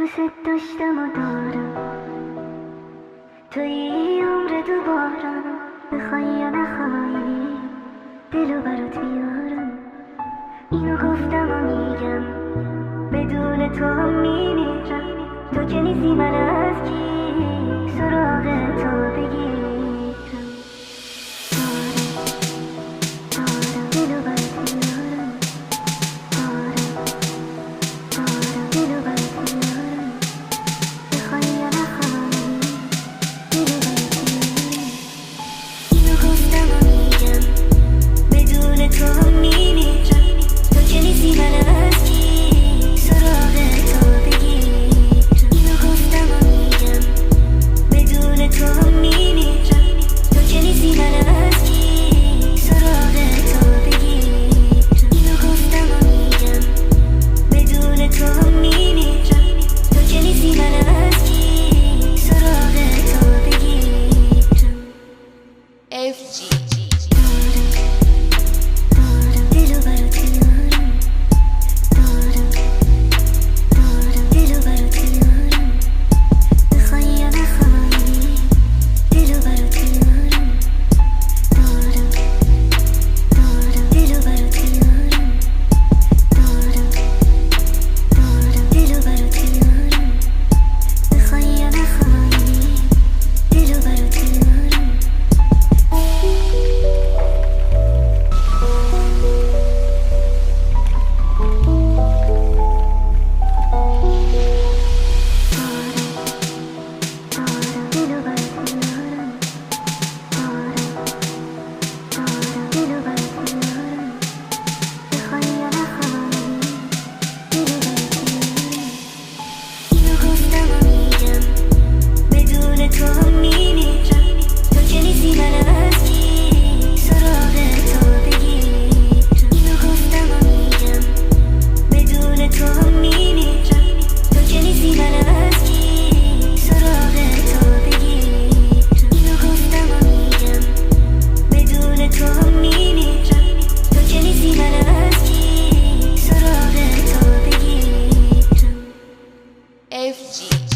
بست داشتم و دارم توی عمر دوبارم بخوای یا نخوای دلو برات بیارم اینو گفتم و میگم بدون تو هم میمیرم perdi.